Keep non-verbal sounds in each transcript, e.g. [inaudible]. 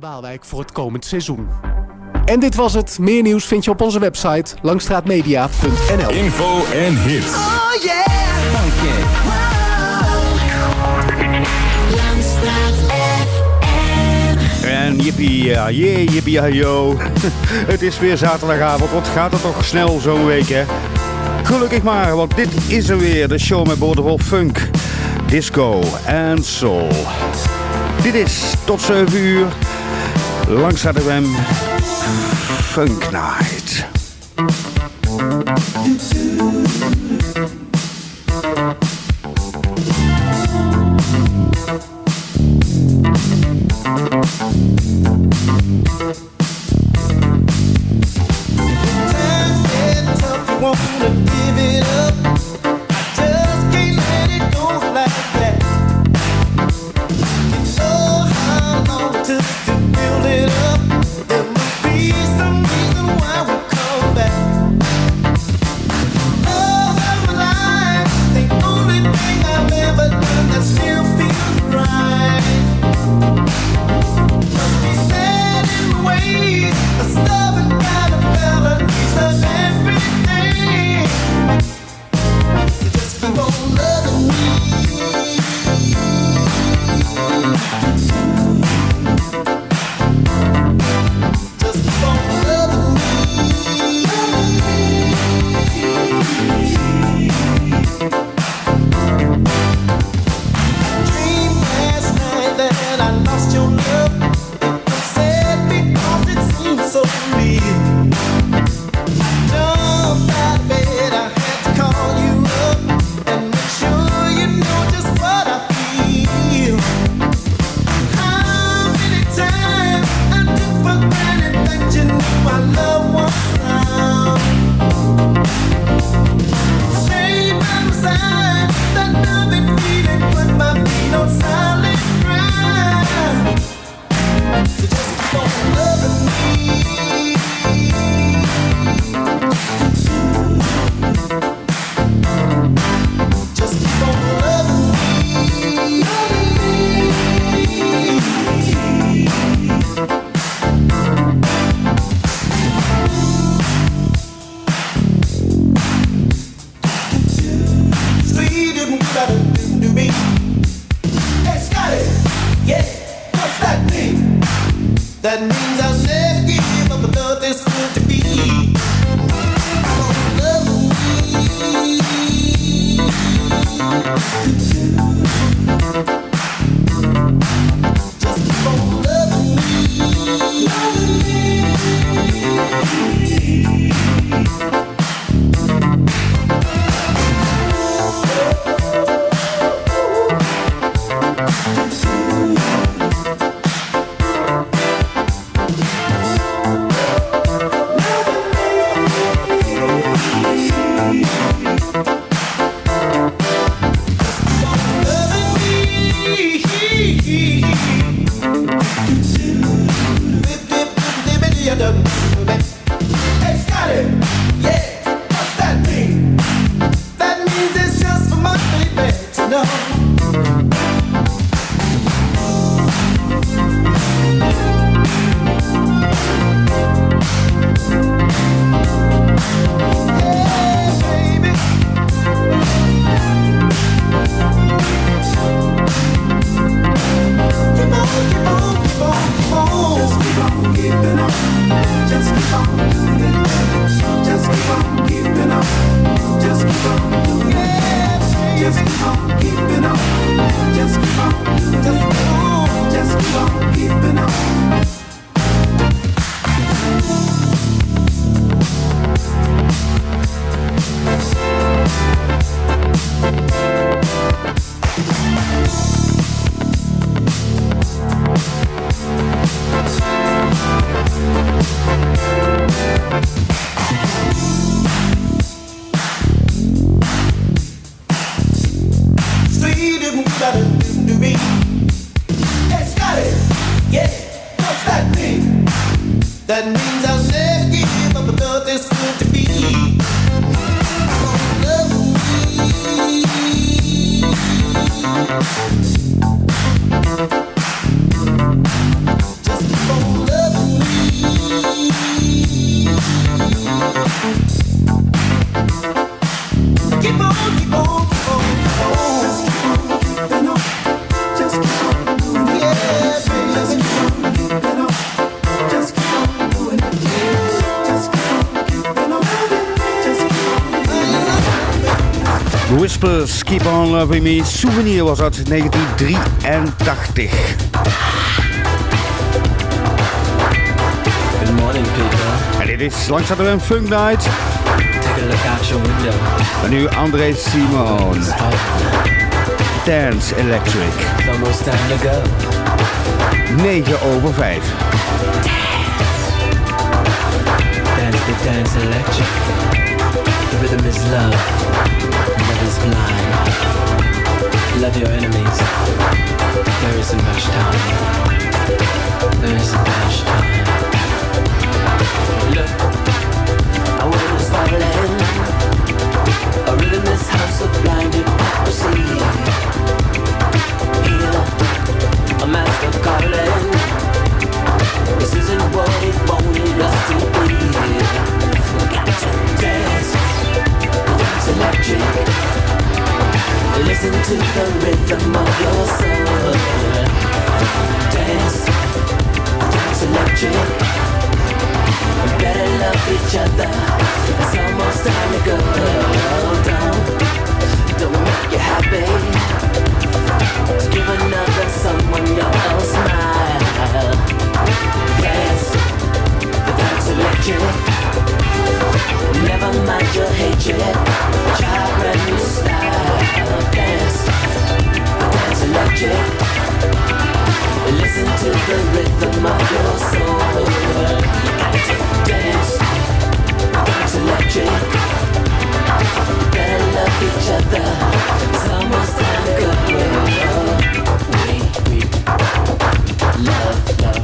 Waalwijk voor het komend seizoen. En dit was het. Meer nieuws vind je op onze website langstraatmedia.nl. Info en hits. Oh yeah. Langstraat FM. En jippie, ja, jee, jippie, ja, yo. [laughs] Het is weer zaterdagavond. Wat gaat het toch snel zo'n week, hè? Gelukkig maar, want dit is er weer. De show met boordevol funk, disco en soul. Dit is tot 7 uur. Langs FM Funk Night. Loving Me. Souvenir was uit 1983. Good morning, people. En dit is we een Funk Night. Take a look out your window. En nu André Simon. Dance Electric. It's almost time to go. 9 over 5. Dance the dance electric. The rhythm is love. Love is blind. Love your enemies. There isn't much time. There isn't much time. Look, I was falling. A rhythm this house of blind hypocrisy. Hear a master calling. This isn't what it wanted us to be. Got to dance electric. Dance, dance electric. Better love each other. It's almost time to go. Don't, don't make you happy. Give another someone your smile. Dance, dance electric. Never mind your hatred. Brand new style. Dance, dance electric. Listen to the rhythm of your soul. Dance, dance electric. Love each other. Time. We, we love, love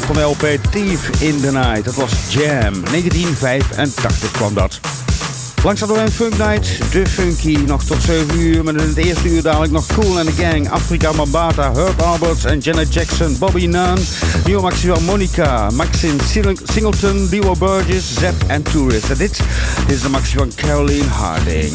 komt van LP Thief in the Night. Dat was Jam. 1985 kwam dat. Langs we een Funk Night, de Funky, nog tot 7 uur. Met in het eerste uur dadelijk nog Cool and the Gang, Afrika Mambata, Herb Alberts en Janet Jackson, Bobby Nunn, Maxi van Monica, Maxine Singleton, Leo Burgess, Zep en Tourist. En dit is de Maxi van Caroline Harding.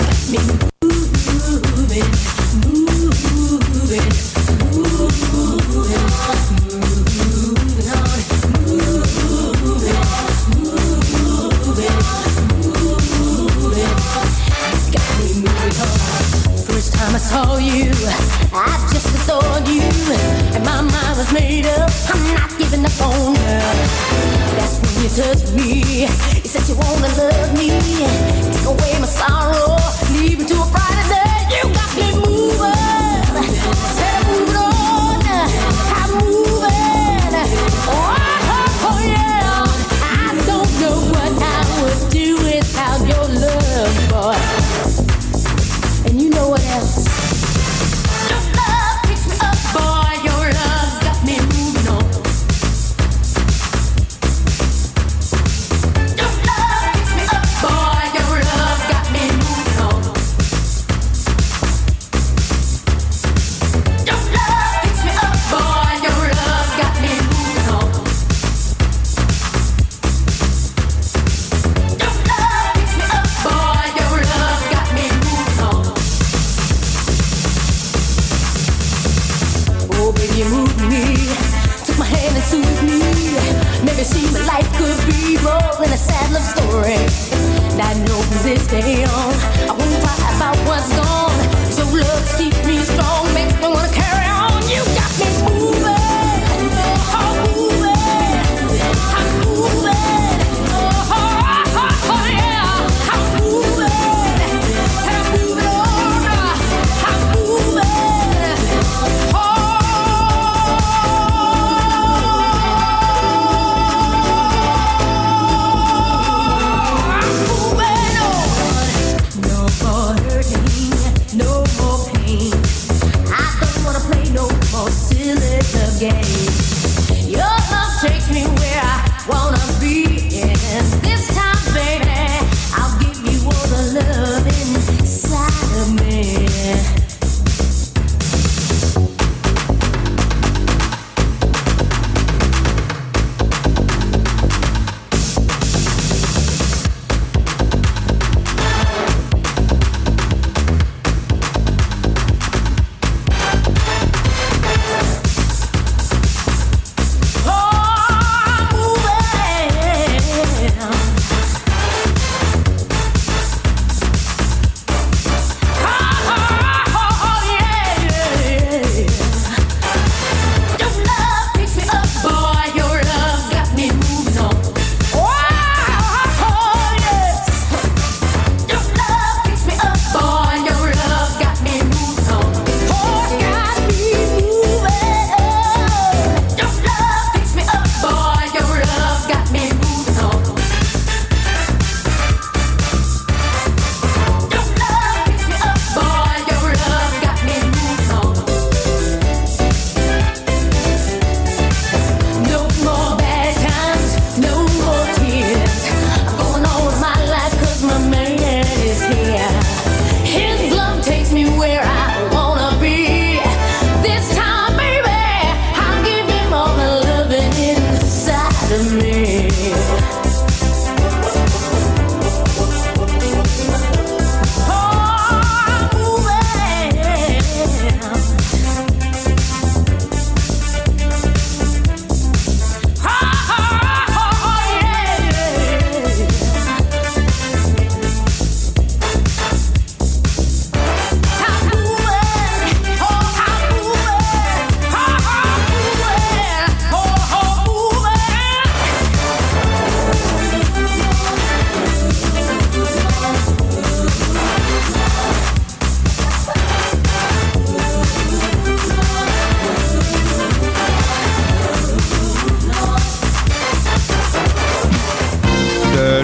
Made up. I'm not giving up on her. That's when you touched me. You said you wanna love me, take away my sorrow, leave me to a brighter day. You got me moving,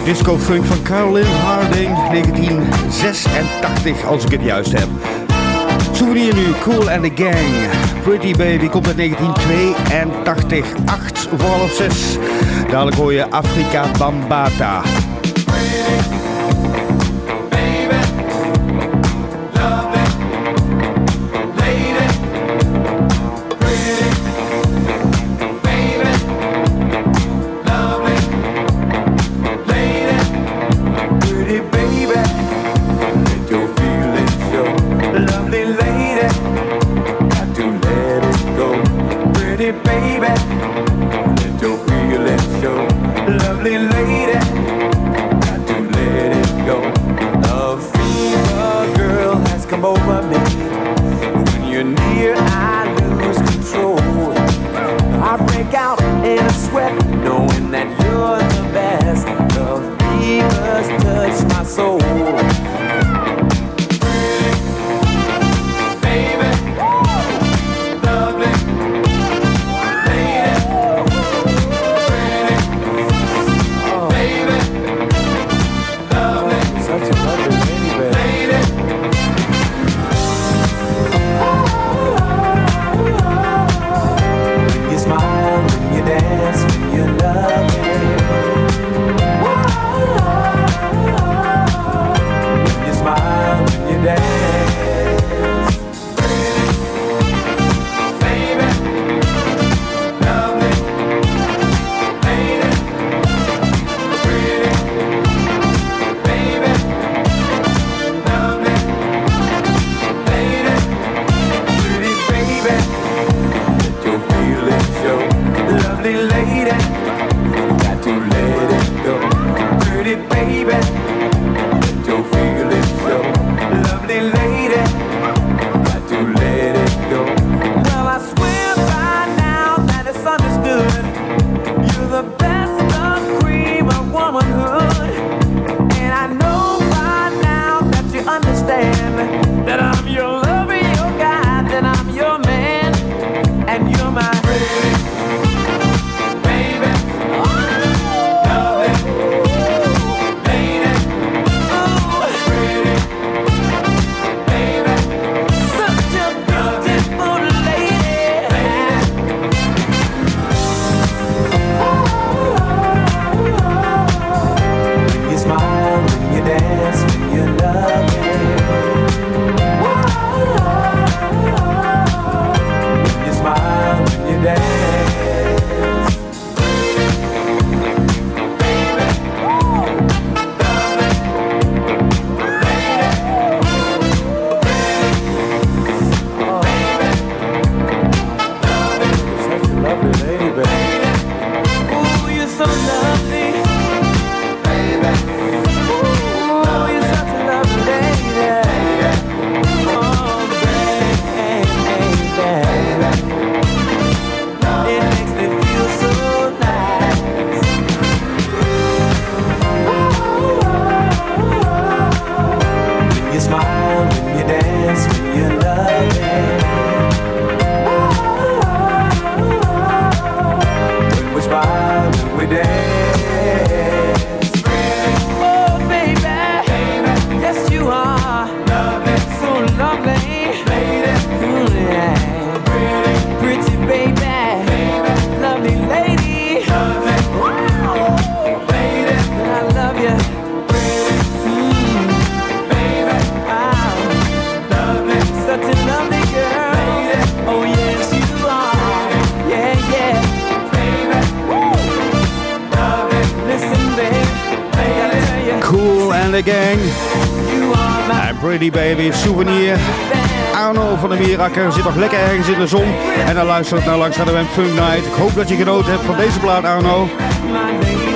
disco funk van Carolyn Harding 1986, als ik het juist heb. Souvenir nu, Cool and the Gang. Pretty Baby komt uit 1982, 8 voor half 6. Dadelijk hoor je Afrika Bambata. wakker, zit nog lekker ergens in de zon. En dan luistert naar nou Langs de Wem Funk Night. Ik hoop dat je genoten hebt van deze plaat, Arno.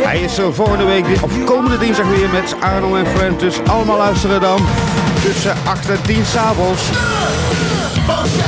Hij is er volgende week, of komende dinsdag weer met Arno en Friend. Dus allemaal luisteren dan tussen 8 en 10 s'avonds. avonds.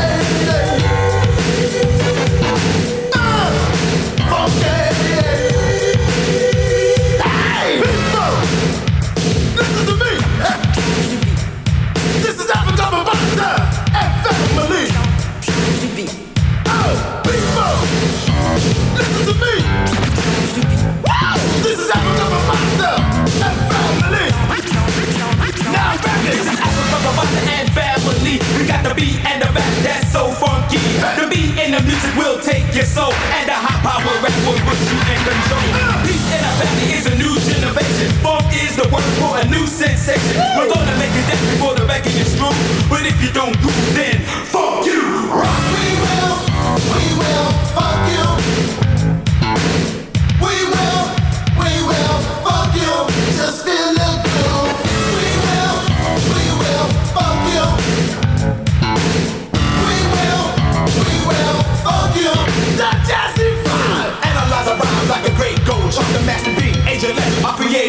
Control. Peace in a family is a new generation. Funk is the word for a new sensation. We're gonna make it dance before the record is through. But if you don't groove, then fuck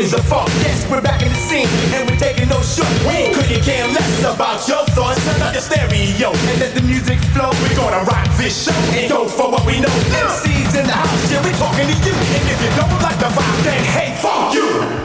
Left, a funk. Yes, we're back in the scene, and we're taking no short. We couldn't care less about your thoughts. Turn up your stereo and let the music flow. We're gonna rock this show and go for what we know. MCs in the house, yeah, we're talking to you. And if you don't like the vibe, then hey, fuck you.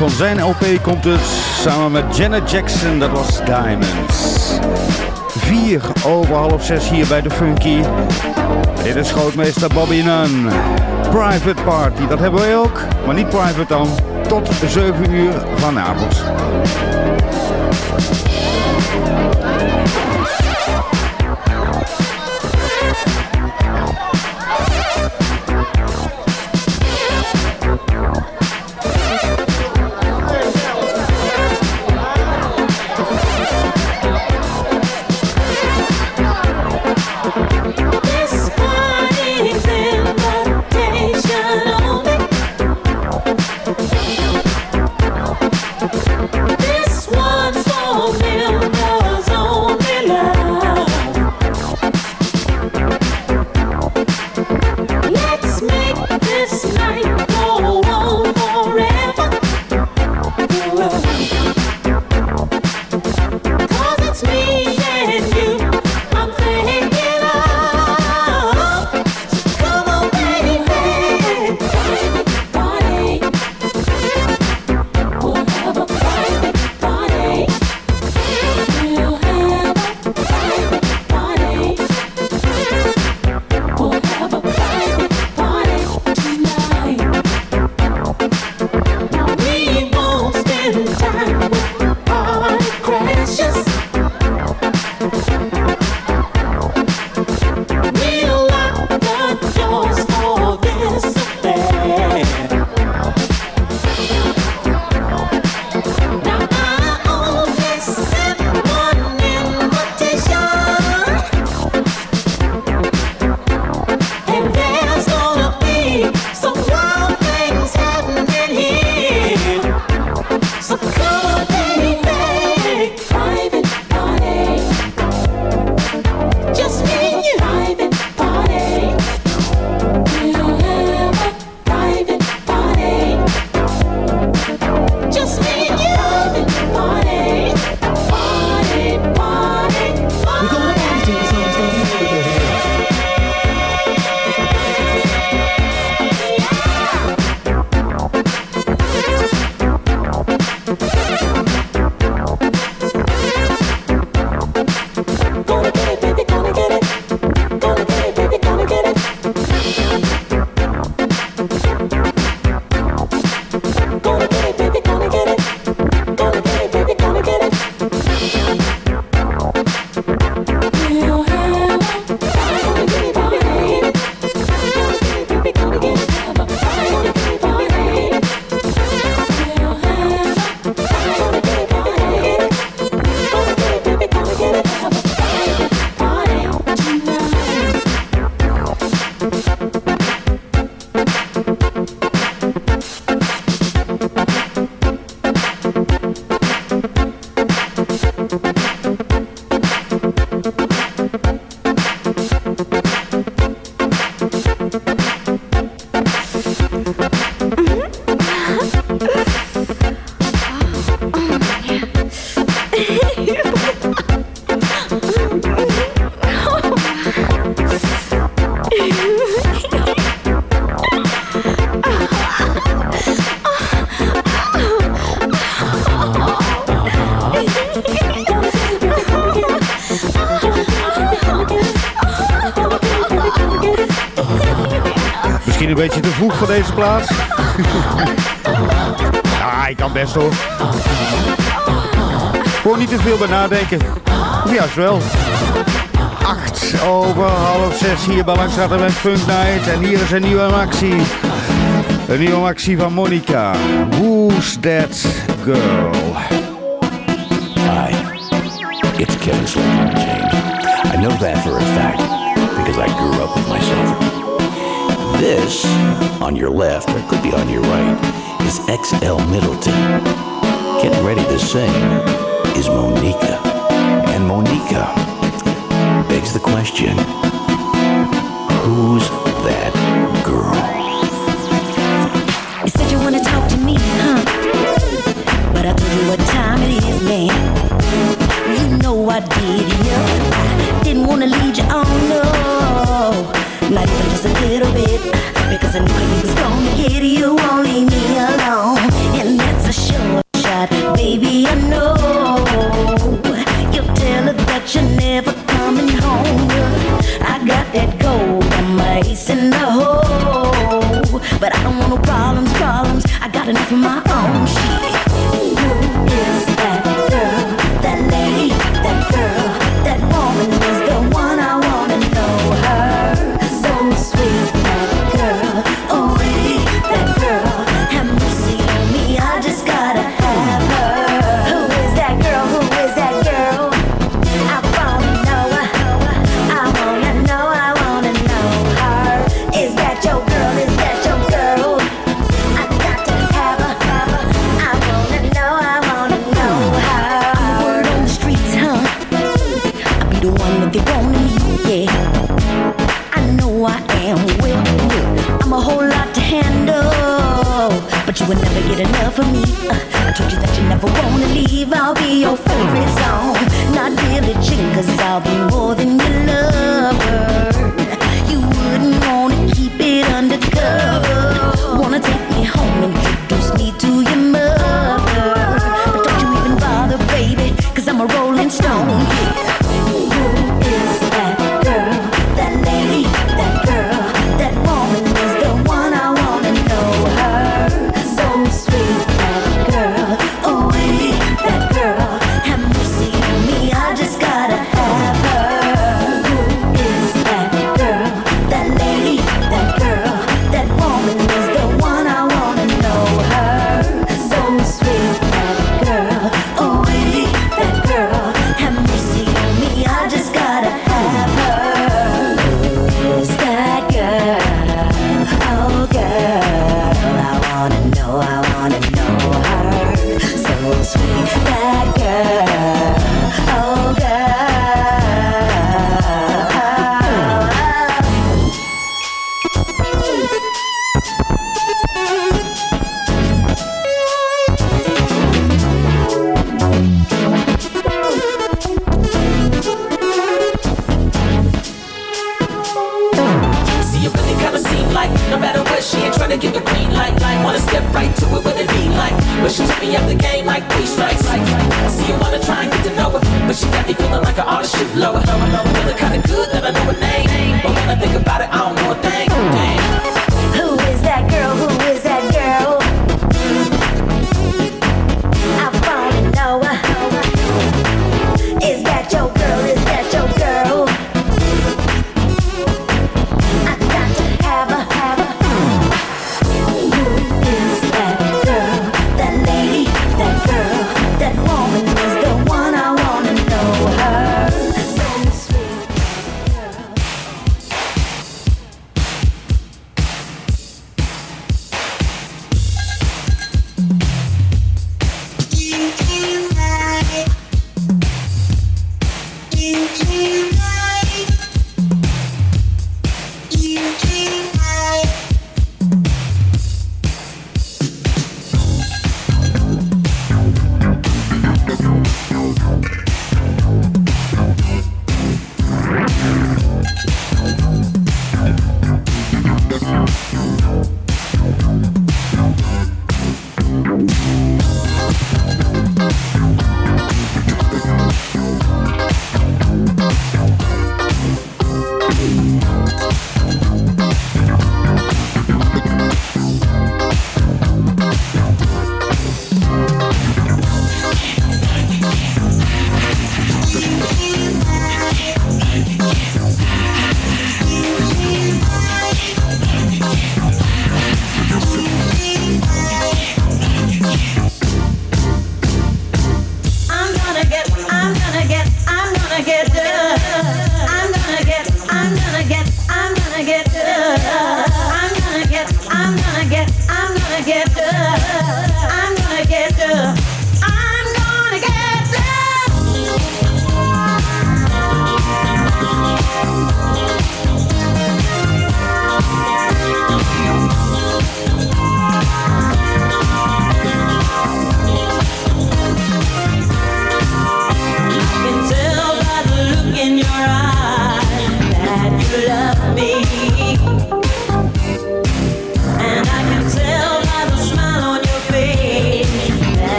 Van zijn LP komt het samen met Janet Jackson. Dat was Diamonds. Vier over half zes hier bij de Funky. Dit is grootmeester Bobby Nunn. Private Party, dat hebben wij ook. Maar niet private dan. Tot 7 uur vanavond. Vroeg voor deze plaats. [laughs] ja, ik kan best hoor. Gewoon niet te veel bij nadenken. Of juist wel. Acht over half zes hier bij Langstraat met Funk Night. En hier is een nieuwe actie. Een nieuwe actie van Monica. Who's that girl? Hi, it's Kevin James. I know that for a fact because I grew up with myself. This, on your left, or it could be on your right, is XL Middleton. Getting ready to sing is Monica. And Monica begs the question who's that girl? You said you want to talk to me, huh? But I told you what time it is, man. You know I did, yeah. I didn't want to lead you on, no. Not even just a little bit. Cause I know he was gonna get you, won't leave me alone. And you yeah. I know I am. I'm a whole lot to handle, but you will never get enough of me. Uh, told you that you never wanna leave. I'll be your favorite song, not I'll be more than your lover.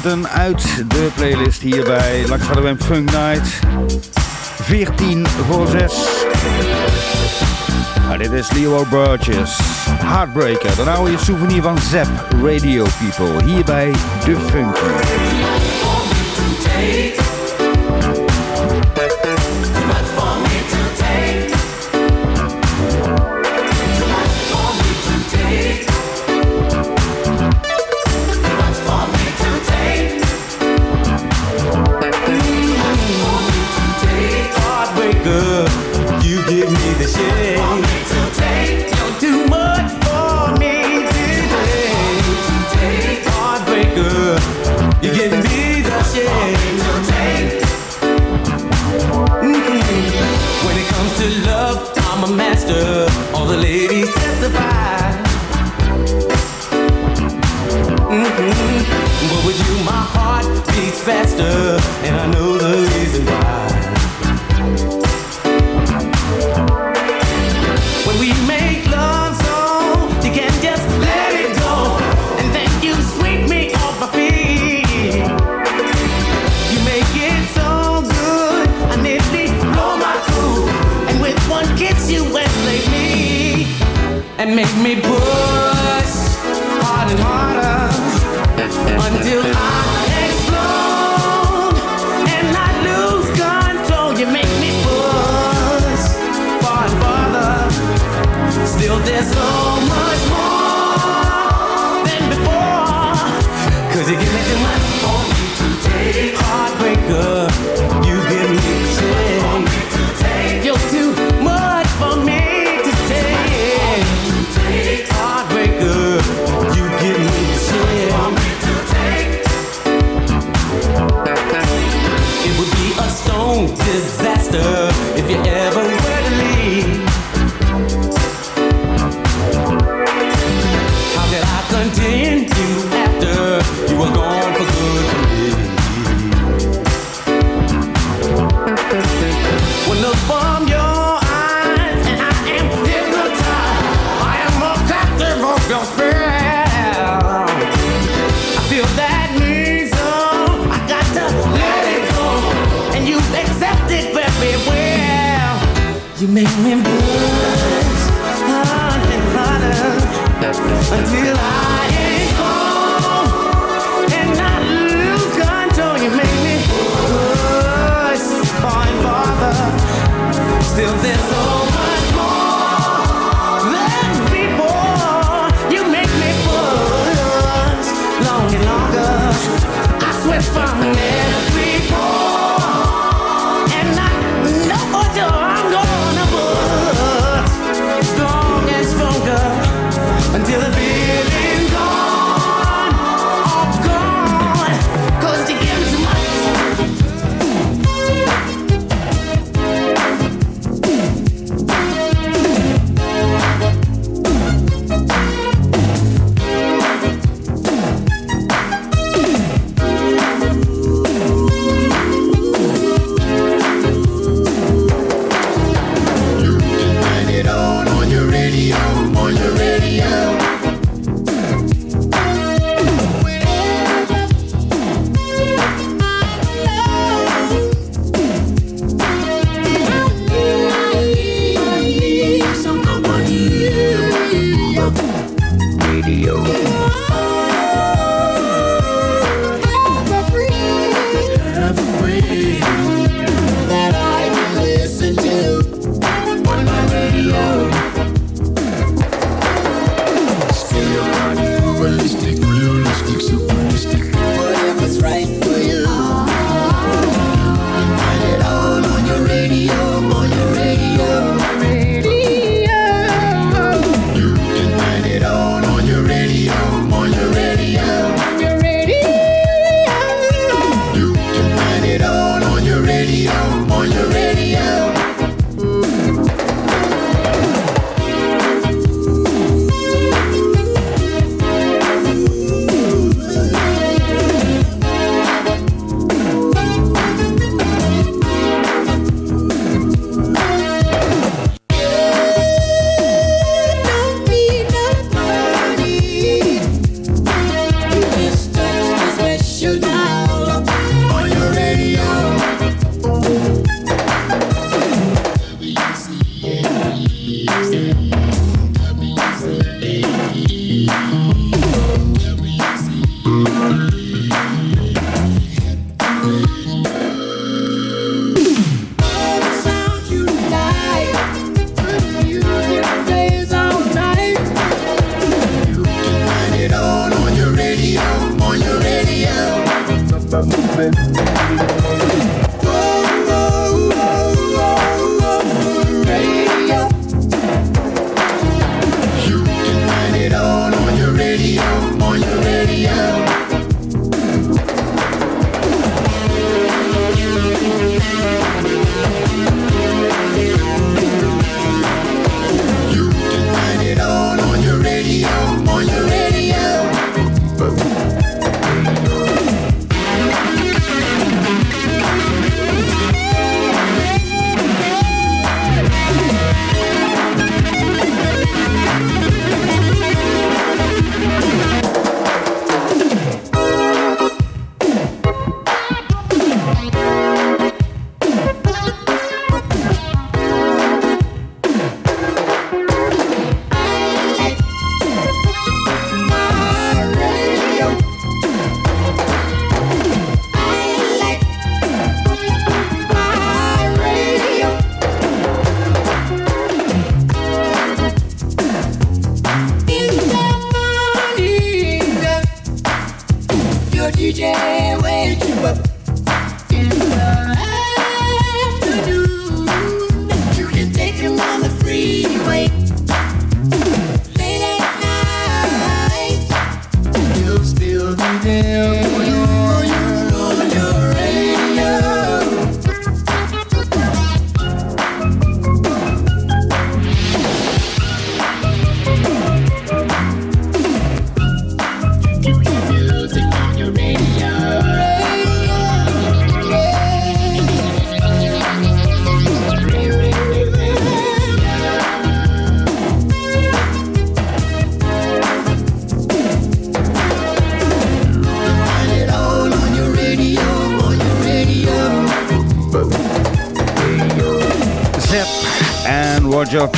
Singleton uit de playlist hier bij Laksadewem Funk Night. 14 voor 6. Maar nou, dit is Leo Burgess, Heartbreaker. Dan houden je souvenir van Zep Radio People hier bij De Funk.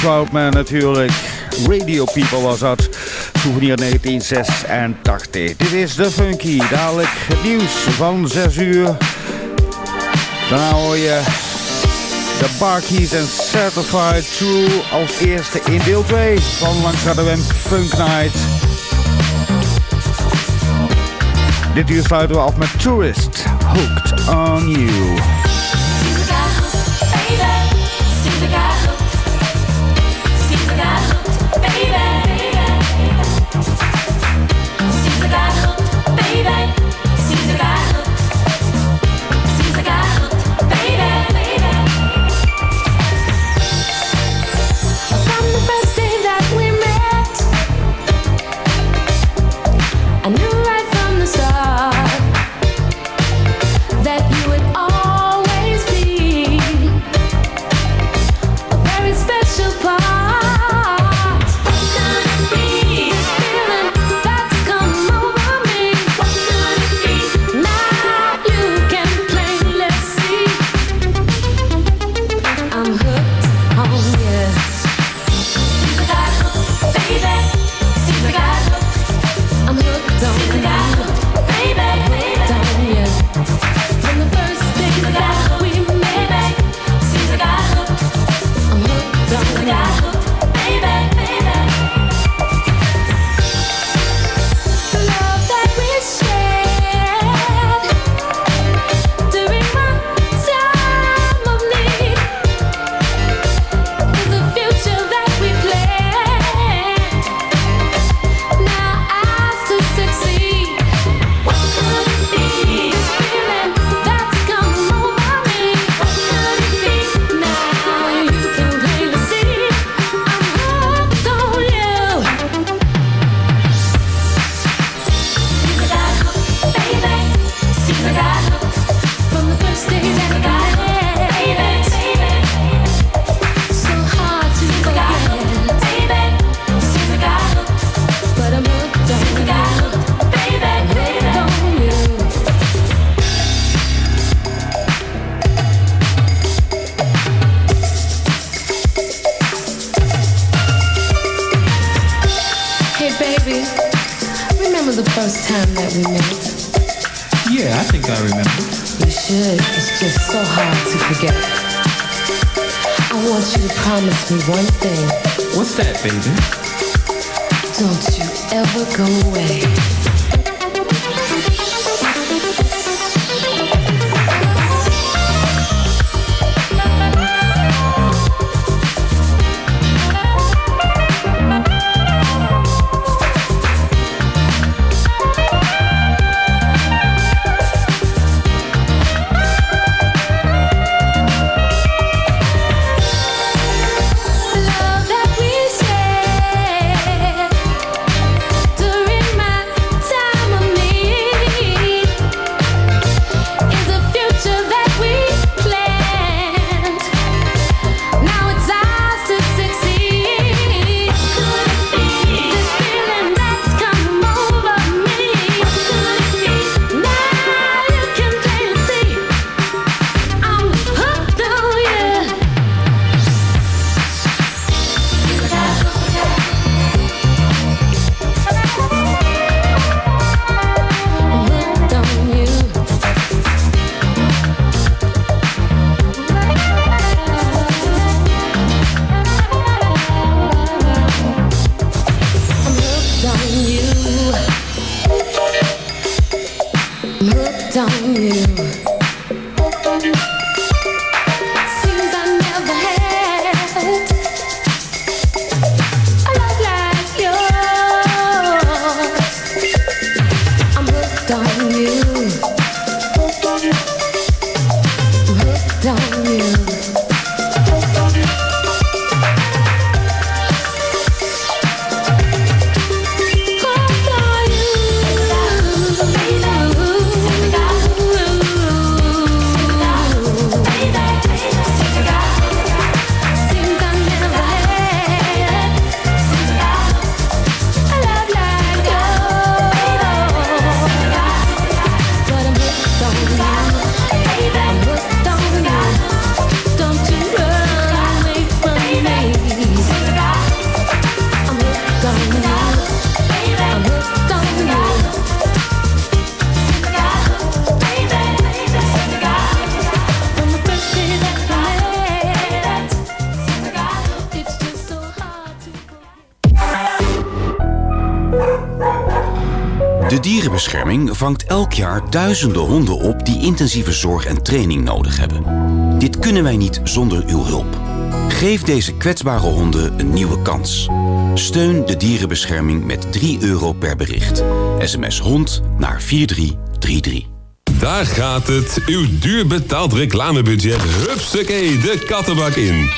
Cloudman natuurlijk. Radio People was dat. Souvenir 1986. Dit is de Funky. Dadelijk het nieuws van 6 uur. Daarna hoor je de Barkeys en Certified True als eerste in deel 2 van Langs de Wem Funk Night. Dit uur sluiten we af met Tourist Hooked on You. Jaar duizenden honden op die intensieve zorg en training nodig hebben. Dit kunnen wij niet zonder uw hulp. Geef deze kwetsbare honden een nieuwe kans. Steun de dierenbescherming met 3 euro per bericht. SMS hond naar 4333. Daar gaat het. Uw duur betaald reclamebudget. Hupsakee, de kattenbak in.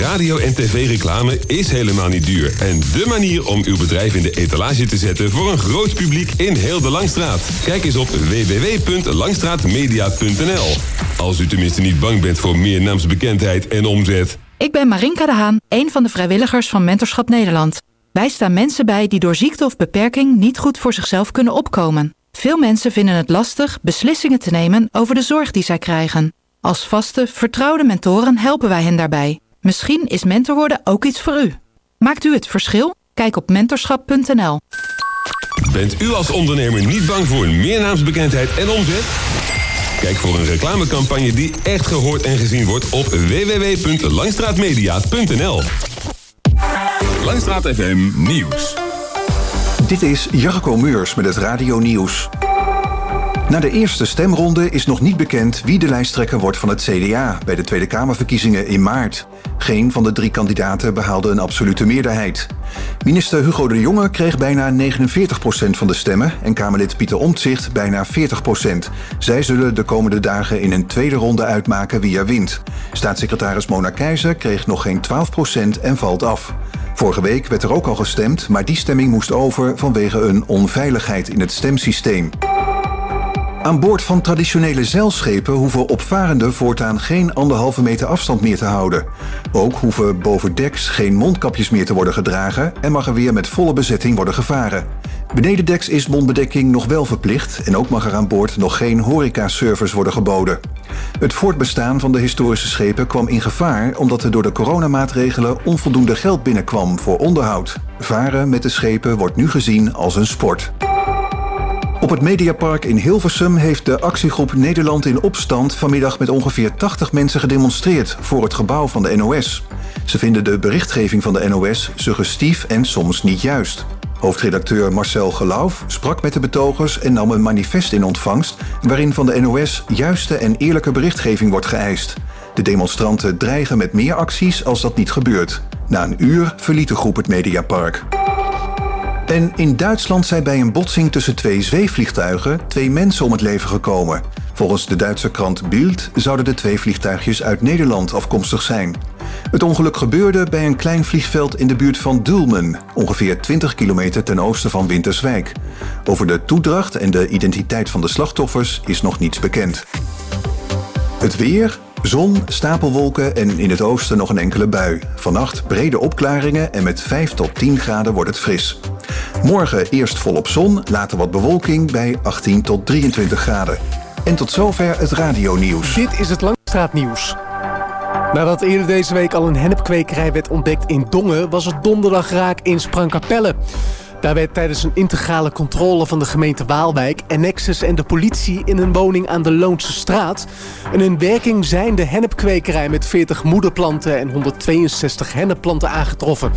Radio- en tv-reclame is helemaal niet duur. En dé manier om uw bedrijf in de etalage te zetten voor een groot publiek in heel de Langstraat. Kijk eens op www.langstraatmedia.nl. Als u tenminste niet bang bent voor meer naamsbekendheid en omzet. Ik ben Marinka de Haan, een van de vrijwilligers van Mentorschap Nederland. Wij staan mensen bij die door ziekte of beperking niet goed voor zichzelf kunnen opkomen. Veel mensen vinden het lastig beslissingen te nemen over de zorg die zij krijgen. Als vaste, vertrouwde mentoren helpen wij hen daarbij. Misschien is mentor worden ook iets voor u. Maakt u het verschil? Kijk op mentorschap.nl. Bent u als ondernemer niet bang voor meer naamsbekendheid en omzet? Kijk voor een reclamecampagne die echt gehoord en gezien wordt op www.langstraatmedia.nl. Langstraat FM Nieuws. Dit is Jarko Meurs met het Radio Nieuws. Na de eerste stemronde is nog niet bekend wie de lijsttrekker wordt van het CDA bij de Tweede Kamerverkiezingen in maart. Geen van de drie kandidaten behaalde een absolute meerderheid. Minister Hugo de Jonge kreeg bijna 49% van de stemmen en Kamerlid Pieter Omtzigt bijna 40%. Zij zullen de komende dagen in een tweede ronde uitmaken wie er wint. Staatssecretaris Mona Keizer kreeg nog geen 12% en valt af. Vorige week werd er ook al gestemd, maar die stemming moest over vanwege een onveiligheid in het stemsysteem. Aan boord van traditionele zeilschepen hoeven opvarenden voortaan geen anderhalve meter afstand meer te houden. Ook hoeven boven deks geen mondkapjes meer te worden gedragen en mag er weer met volle bezetting worden gevaren. Beneden deks is mondbedekking nog wel verplicht en ook mag er aan boord nog geen horecaservice worden geboden. Het voortbestaan van de historische schepen kwam in gevaar omdat er door de coronamaatregelen onvoldoende geld binnenkwam voor onderhoud. Varen met de schepen wordt nu gezien als een sport. Op het Mediapark in Hilversum heeft de actiegroep Nederland in Opstand vanmiddag met ongeveer 80 mensen gedemonstreerd voor het gebouw van de NOS. Ze vinden de berichtgeving van de NOS suggestief en soms niet juist. Hoofdredacteur Marcel Gelauf sprak met de betogers en nam een manifest in ontvangst waarin van de NOS juiste en eerlijke berichtgeving wordt geëist. De demonstranten dreigen met meer acties als dat niet gebeurt. Na een uur verliet de groep het Mediapark. En in Duitsland zijn bij een botsing tussen twee zweefvliegtuigen twee mensen om het leven gekomen. Volgens de Duitse krant Bild zouden de twee vliegtuigjes uit Nederland afkomstig zijn. Het ongeluk gebeurde bij een klein vliegveld in de buurt van Dulmen, ongeveer 20 kilometer ten oosten van Winterswijk. Over de toedracht en de identiteit van de slachtoffers is nog niets bekend. Het weer, zon, stapelwolken en in het oosten nog een enkele bui. Vannacht brede opklaringen en met 5 tot 10 graden wordt het fris. Morgen eerst volop zon, later wat bewolking bij 18 tot 23 graden. En tot zover het radionieuws. Dit is het Langstraatnieuws. Nadat eerder deze week al een hennepkwekerij werd ontdekt in Dongen... was het donderdag raak in Sprangkapelle. Daar werd tijdens een integrale controle van de gemeente Waalwijk... Nexus en de politie in een woning aan de Loonse straat... een in werking zijnde hennepkwekerij met 40 moederplanten... en 162 hennepplanten aangetroffen.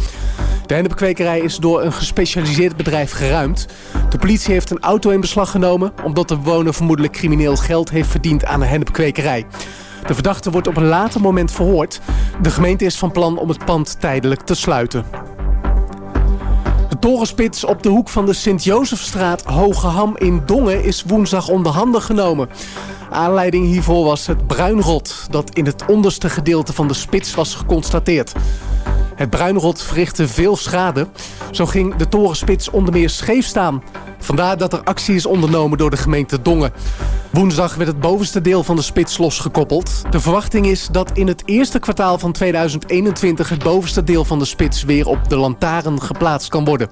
De hennepkwekerij is door een gespecialiseerd bedrijf geruimd. De politie heeft een auto in beslag genomen... omdat de bewoner vermoedelijk crimineel geld heeft verdiend aan de hennepkwekerij. De verdachte wordt op een later moment verhoord. De gemeente is van plan om het pand tijdelijk te sluiten. De torenspits op de hoek van de Sint-Josefstraat Hogeham in Dongen is woensdag onder handen genomen. Aanleiding hiervoor was het bruinrot dat in het onderste gedeelte van de spits was geconstateerd. Het bruinrot verrichtte veel schade. Zo ging de torenspits onder meer scheef staan. Vandaar dat er actie is ondernomen door de gemeente Dongen. Woensdag werd het bovenste deel van de spits losgekoppeld. De verwachting is dat in het eerste kwartaal van 2021 het bovenste deel van de spits weer op de lantaarn geplaatst kan worden.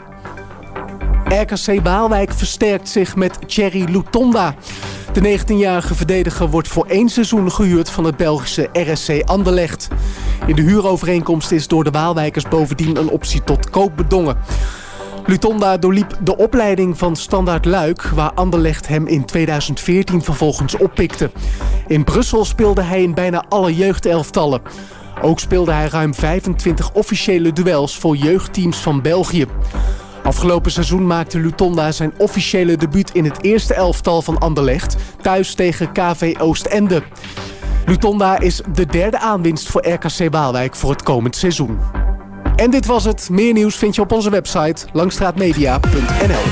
RKC Waalwijk versterkt zich met Thierry Lutonda. De 19-jarige verdediger wordt voor één seizoen gehuurd van het Belgische RSC Anderlecht. In de huurovereenkomst is door de Waalwijkers bovendien een optie tot koop bedongen. Lutonda doorliep de opleiding van Standaard Luik... waar Anderlecht hem in 2014 vervolgens oppikte. In Brussel speelde hij in bijna alle jeugdelftallen. Ook speelde hij ruim 25 officiële duels voor jeugdteams van België. Afgelopen seizoen maakte Lutonda zijn officiële debuut in het eerste elftal van Anderlecht... thuis tegen KV Oostende. Lutonda is de derde aanwinst voor RKC Waalwijk voor het komend seizoen. En dit was het. Meer nieuws vind je op onze website langstraatmedia.nl.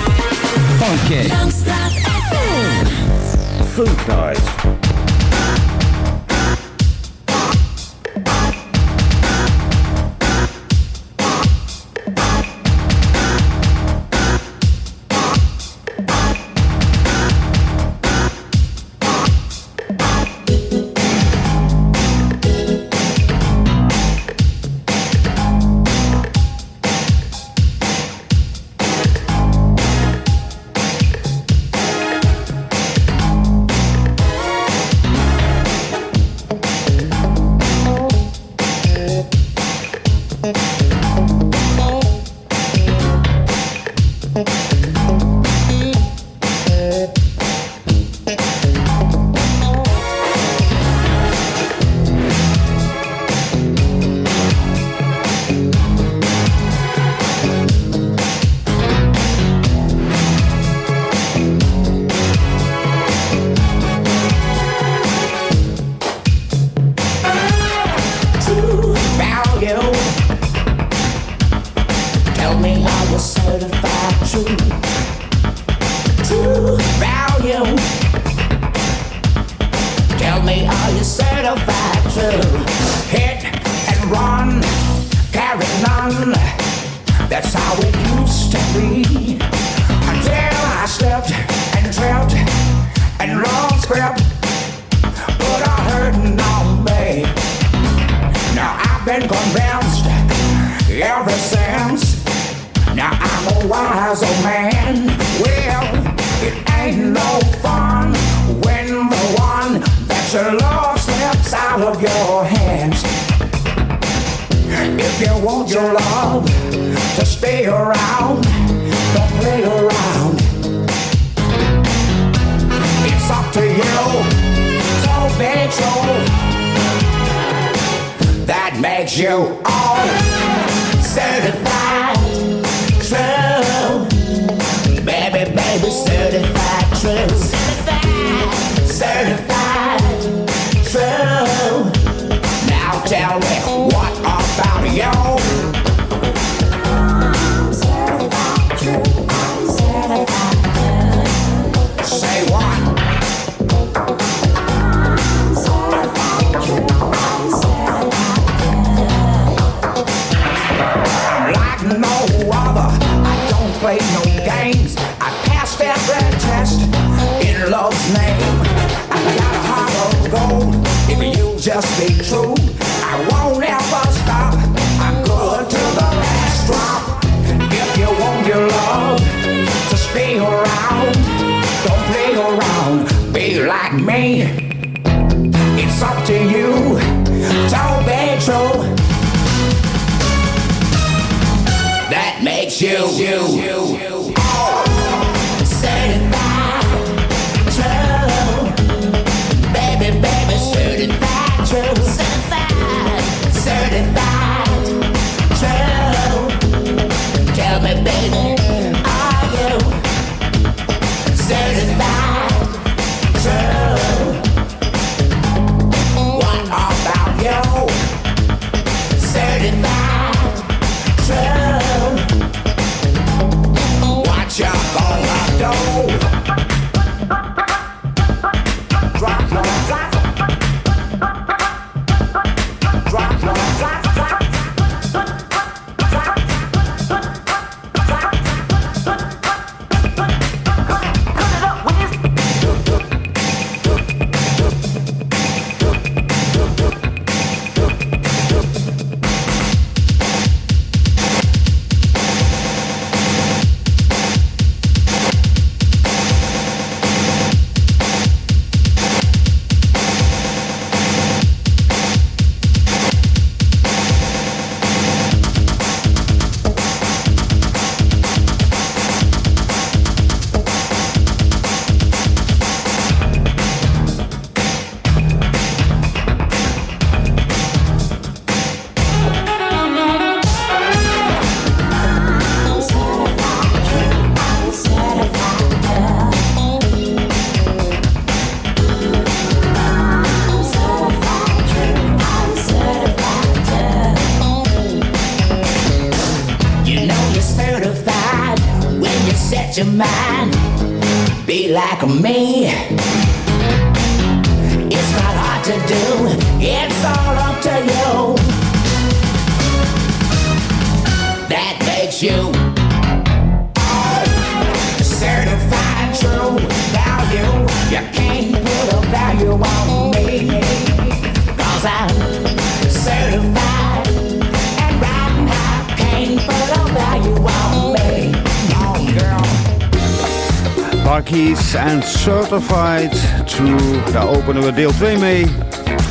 True. Daar openen we deel 2 mee.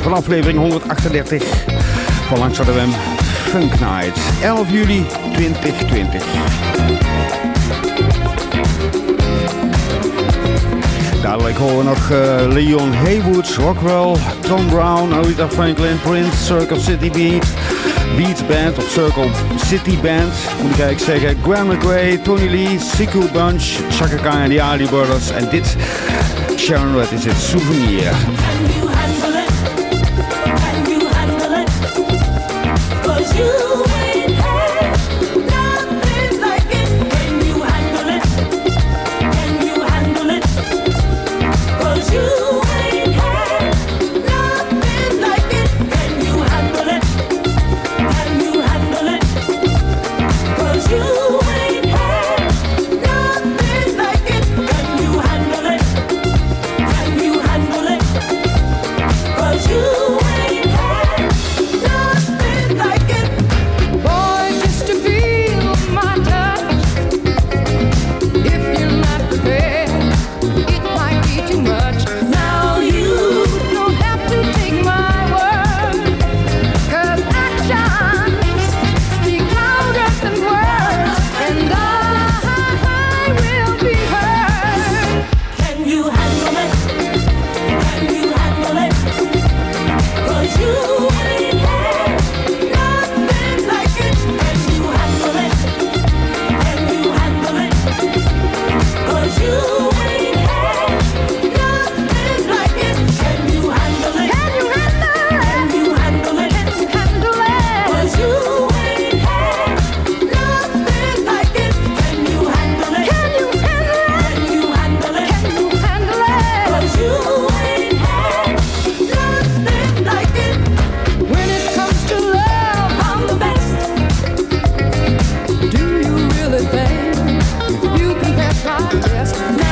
Van aflevering 138 van Langs de Wem Funk Night. 11 juli 2020. Dadelijk horen we nog eh, Leon Haywood, Rockwell, Tom Brown, Aretha Franklin, Prince, Circle City Beat, Beats Band of Circle City Band, moet ik zeggen, Graham McRae, Tony Lee, Siku Bunch, Chaka Khan en de Ali Brothers. En dit, Sharon Red is het souvenir. my dress.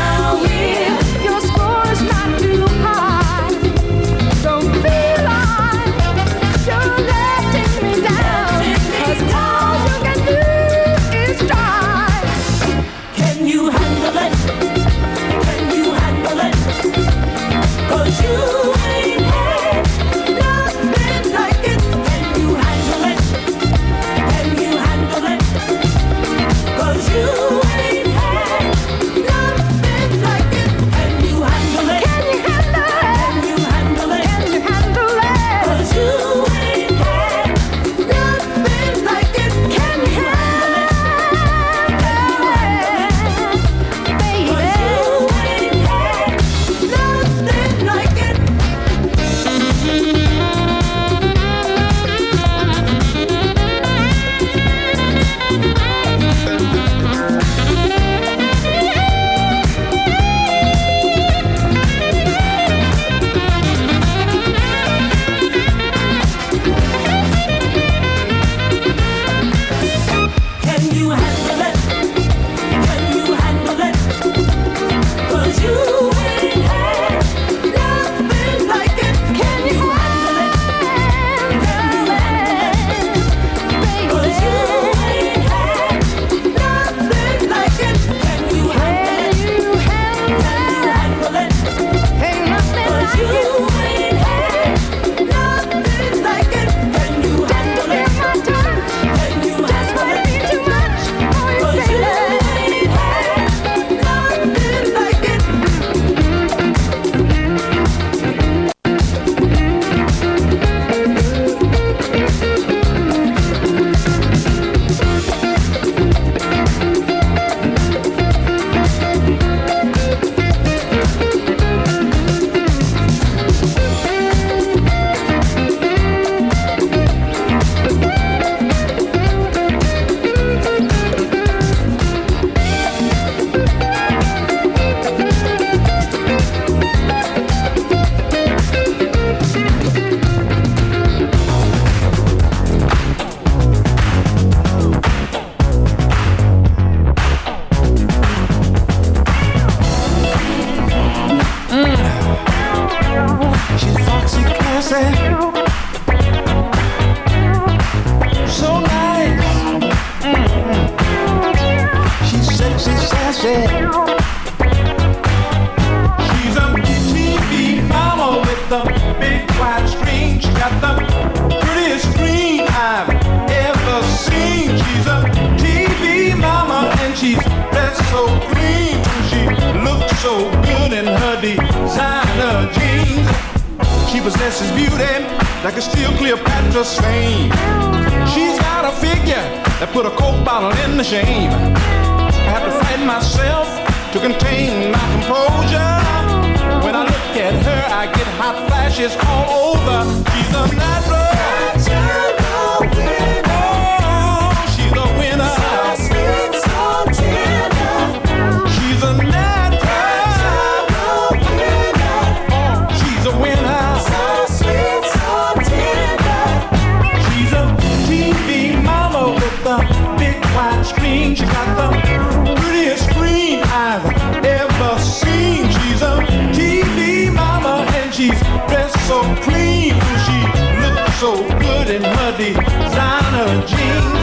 So good in her designer jeans.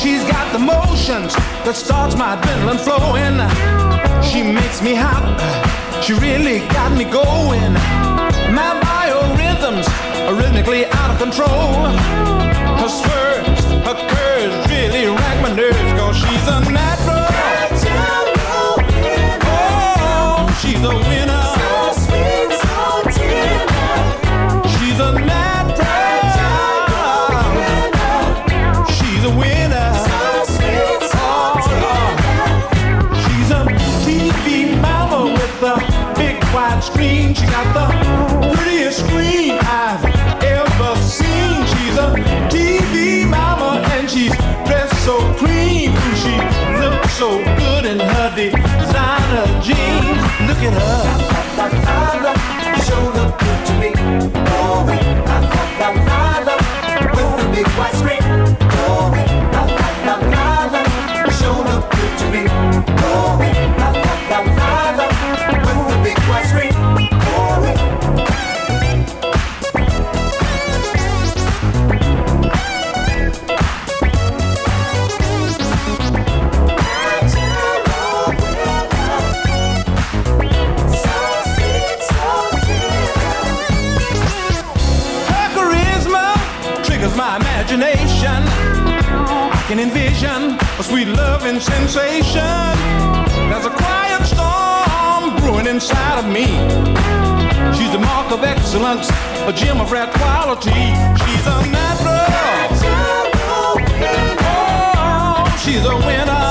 She's got the motions that starts my adrenaline flowing. She makes me hot. She really got me going. My biorhythms are rhythmically out of control. Her swerves, her curves really rack my nerves. Cause she's a natural. Oh, she's a She got the prettiest screen I've ever seen. She's a TV mama and she's dressed so clean. She looks so good in her designer jeans. Look at her. Show look good to me. Oh, la la la la with big screen. La la la la la. Good to me. Can envision a sweet loving sensation. There's a quiet storm brewing inside of me. She's a mark of excellence, a gem of rare quality. She's a natural. Oh, she's a winner.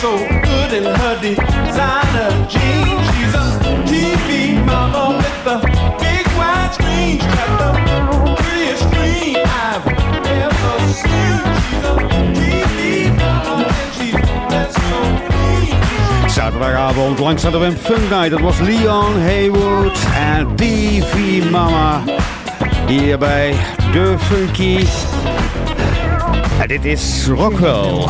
So good in her designer jeans. She's a TV mama with a big white screen. She got the prettiest screen I've ever seen. She's a TV mama and she's dressed so. Zaterdagavond langs de Wim Funk Night. Dat was Leon Haywood en DV Mama. Hier bij De Funky. En dit is Rockwell.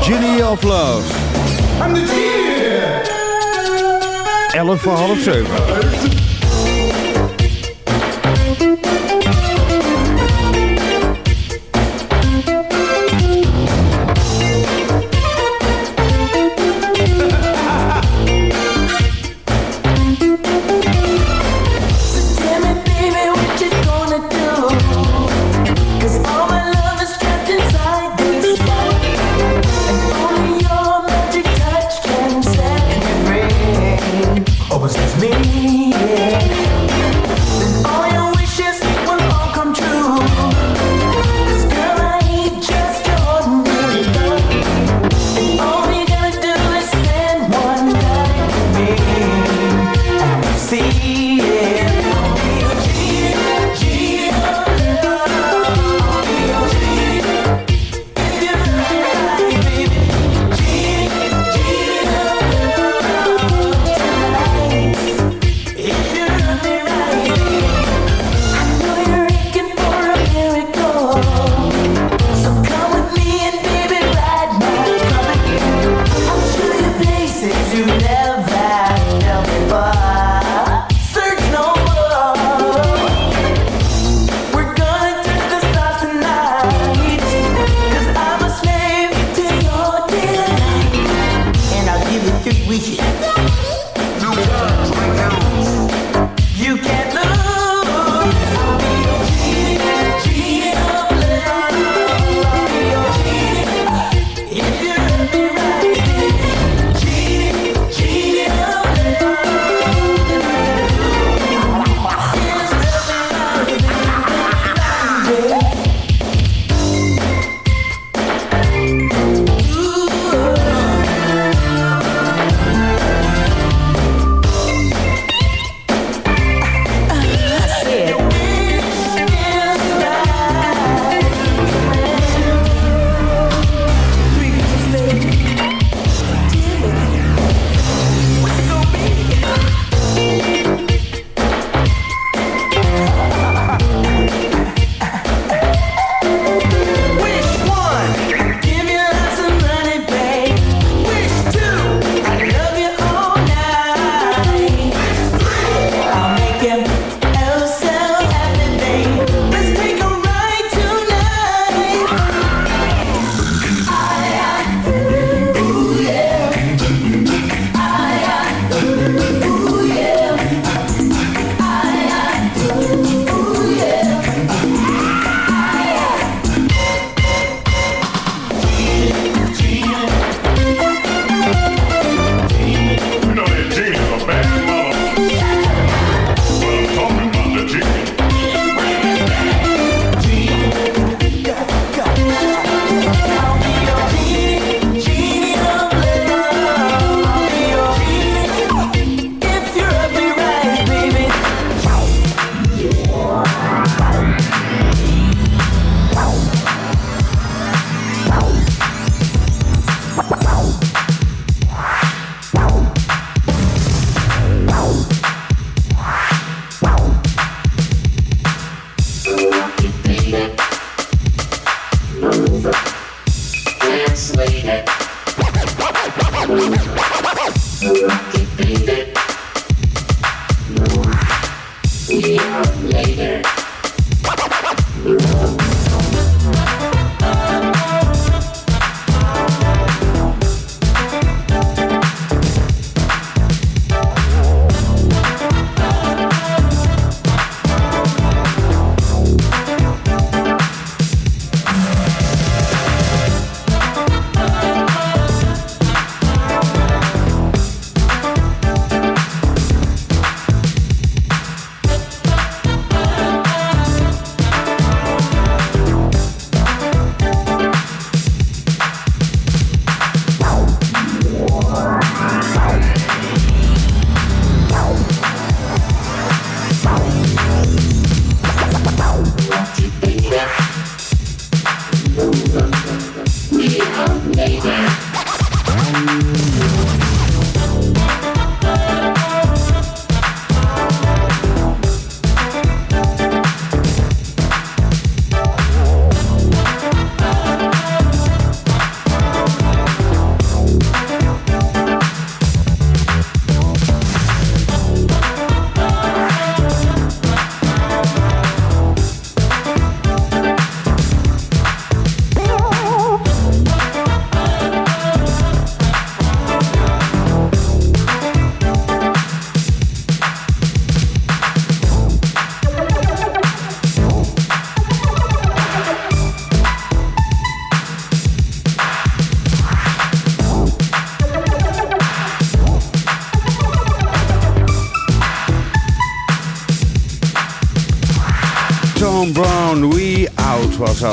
Genie of Love. I'm the genie. 11 voor half 7.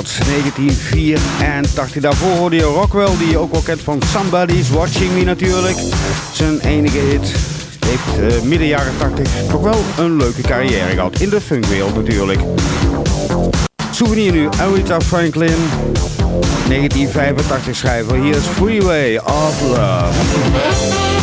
1984. Daarvoor hoorde je Rockwell, die je ook wel kent van Somebody's Watching Me natuurlijk. Zijn enige hit heeft eh, midden jaren 80 toch wel een leuke carrière gehad. In de funkwereld natuurlijk. Souvenir nu, Aretha Franklin, 1985 schrijver. Hier is Freeway of Love.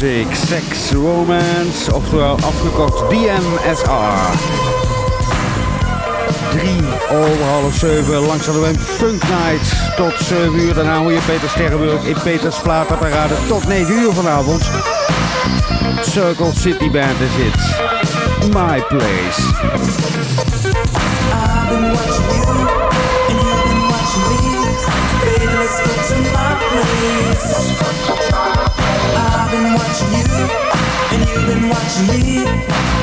Music, Sex, Romance, oftewel afgekocht BMSR. 3 over half 7, langs de Wem Funk Nights tot 7 uur. Daarna hoor je Peter Sterrenburg in Peters Plaatapparade tot 9 uur vanavond. Circle City Band is it. My place. Let's get to my place been watching me.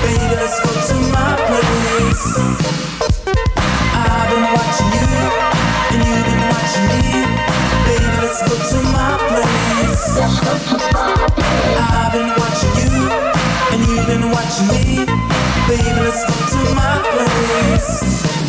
Baby, let's go to my place. I've been watching you, and you've been watching me. Baby, let's go to my place. I've been watching you, and you've been watching me. Baby, let's go to my place.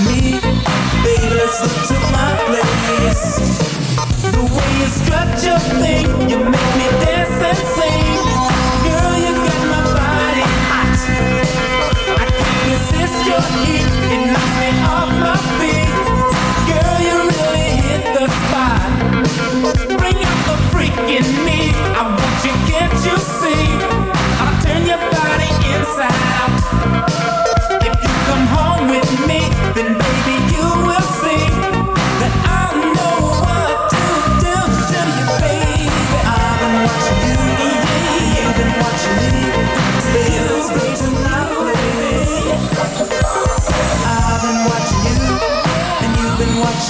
me. Baby, let's look to my place. The way you strut your thing, you make me dance and sing.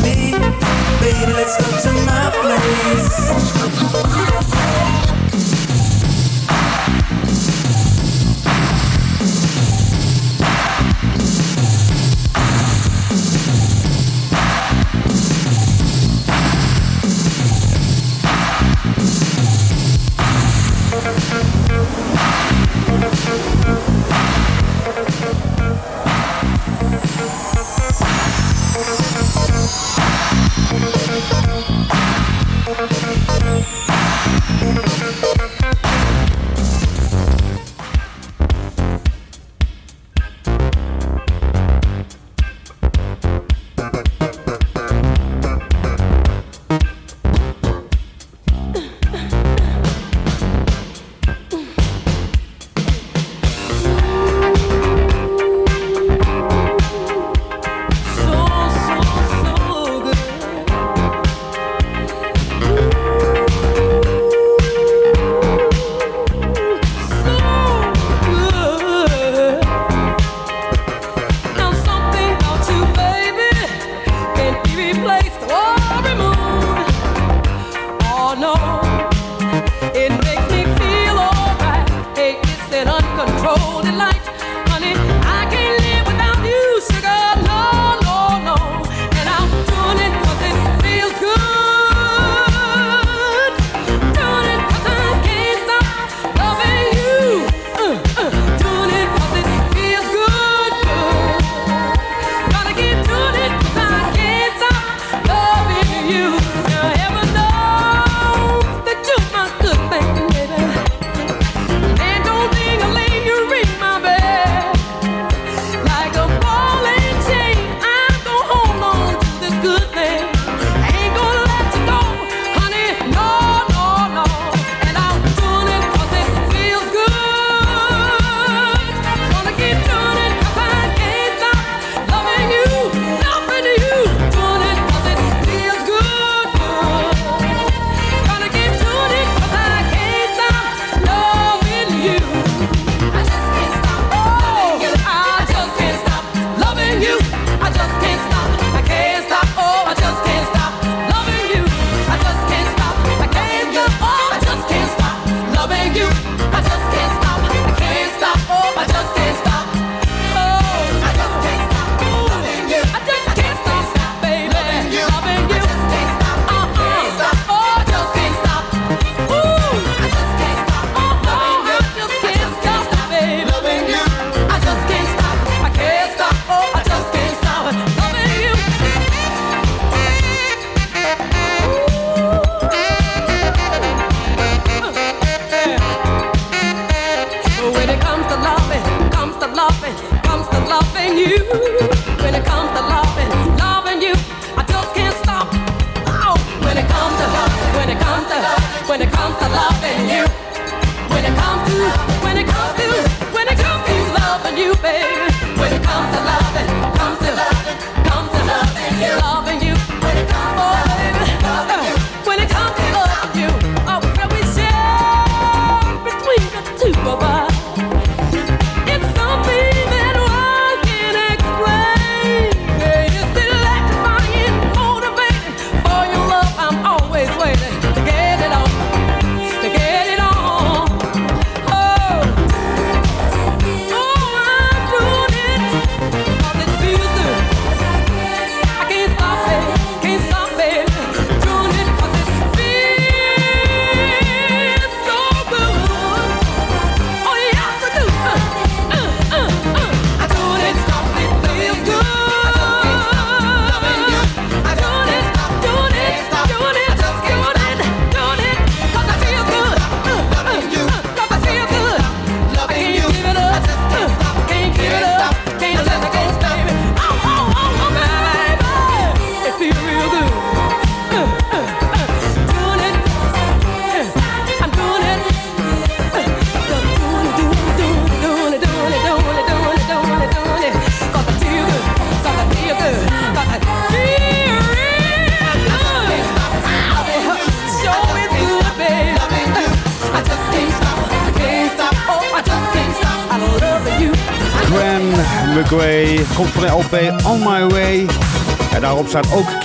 me. Baby, let's go to my place. cold and light.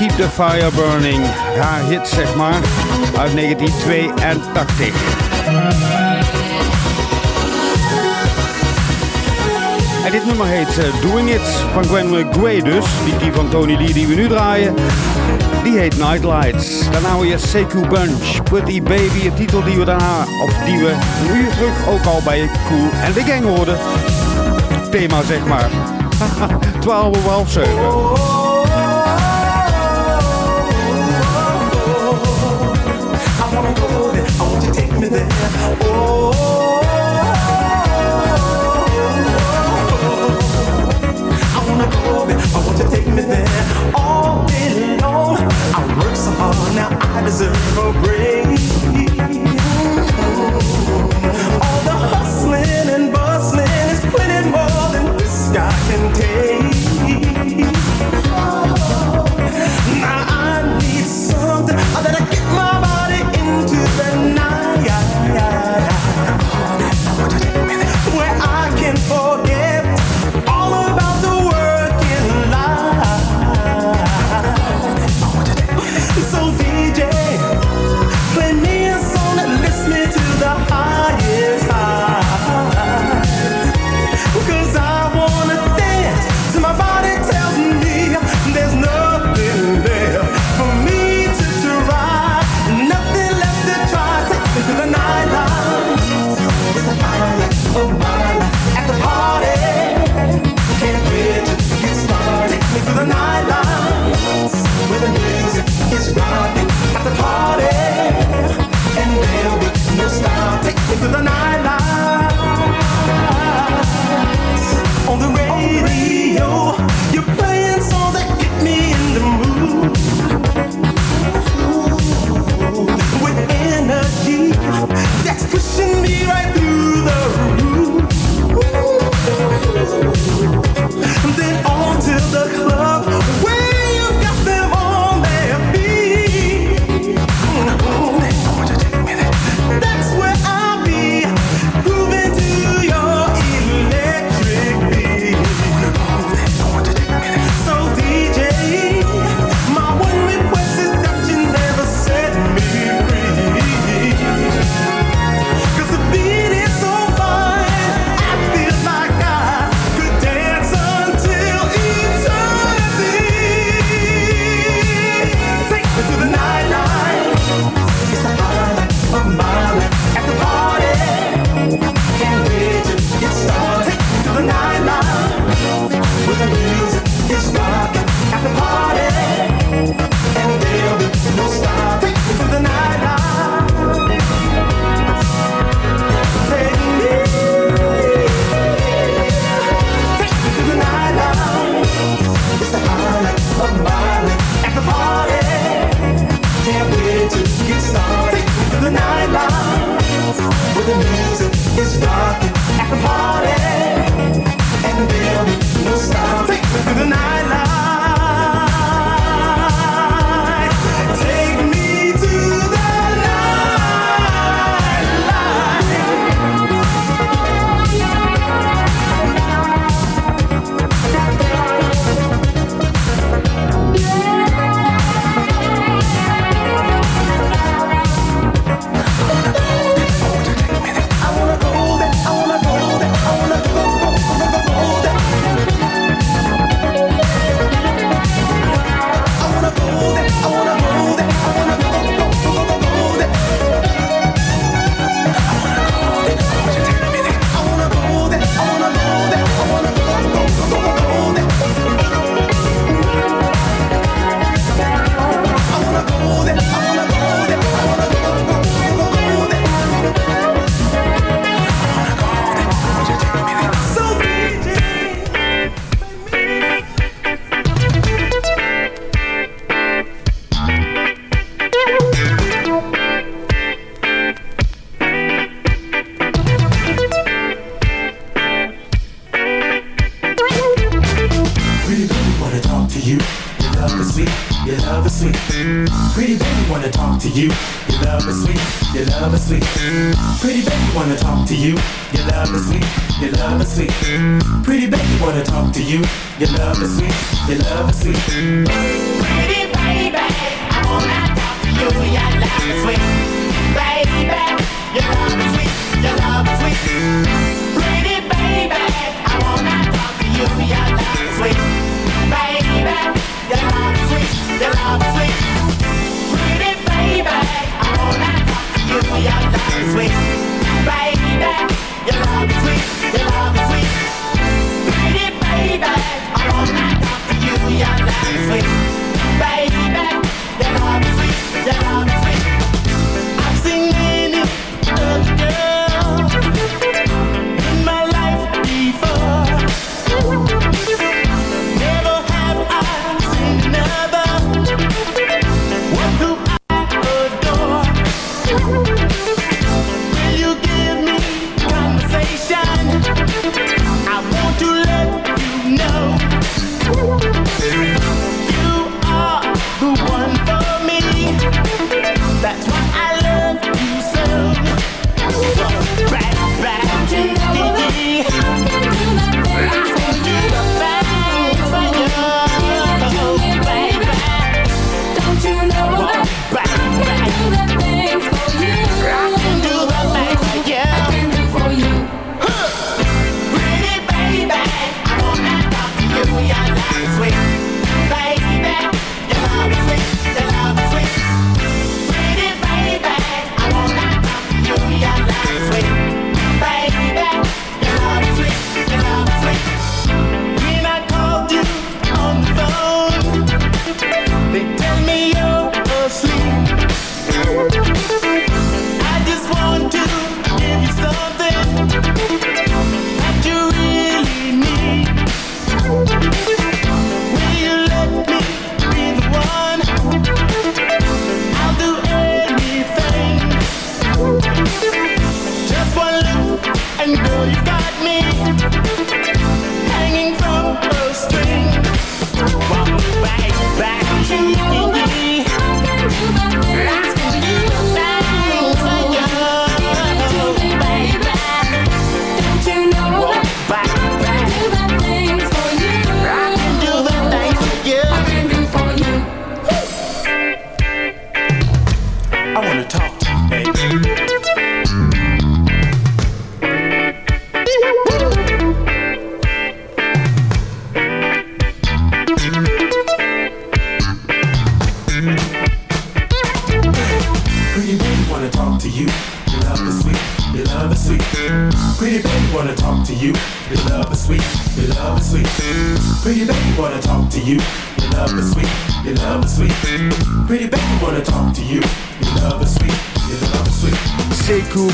Keep the Fire Burning. Haar hit, zeg maar, uit 1982. En dit nummer heet eh, Doing It van Gwen McGray dus. Die, die van Tony Lee die we nu draaien. Die heet Nightlights. Daarna weer Seku Bunch, Pretty Baby. Een titel die we daarna, of die we nu terug ook al bij Cool en the Gang hoorden. Thema zeg maar. [laughs] 12 7. there. Oh, oh, oh, oh, I wanna go there. I want you to take me there all day long. I so hard now, I deserve a break.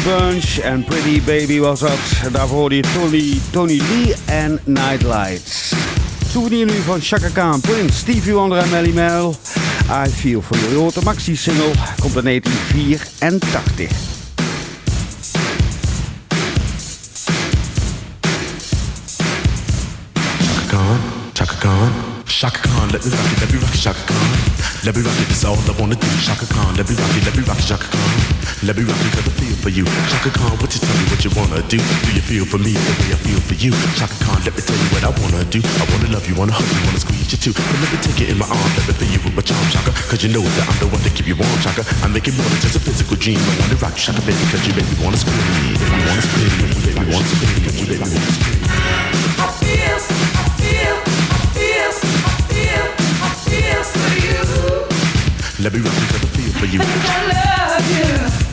Bunch en Pretty Baby was dat. Daarvoor hoorde je Tony, Tony Lee en Nightlights. Souvenir nu van Chaka Khan, Prince, Stevie Wonder en Melly Mel. I Feel For You. Je maxi-single, komt in 1984. Chaka Khan, Chaka Khan, Shaka Khan, let me rock it, let me rock it, Shaka Khan. Let me rock it, that's all I wanna do. Shaka Khan, let me rock it, let me rock it, Shaka Khan. Let me rock it, cause I feel for you. Shaka Khan, what you tell me what you wanna do? Do you feel for me the way I feel for you? Shaka Khan, let me tell you what I wanna do. I wanna love you, wanna hug you, wanna squeeze you too. But let me take it in my arms, let me feel you with my charm, Shaka. Cause you know that I'm the one to keep you warm, Shaka. I make it more than just a physical dream. I wanna rock you, Shaka, baby, cause you make me wanna scream. Me wanna scream, make me wanna scream, make me wanna scream. I feel, I feel, I feel, I feel, I feel for you. Let me rock you, cause I feel for you. I love you.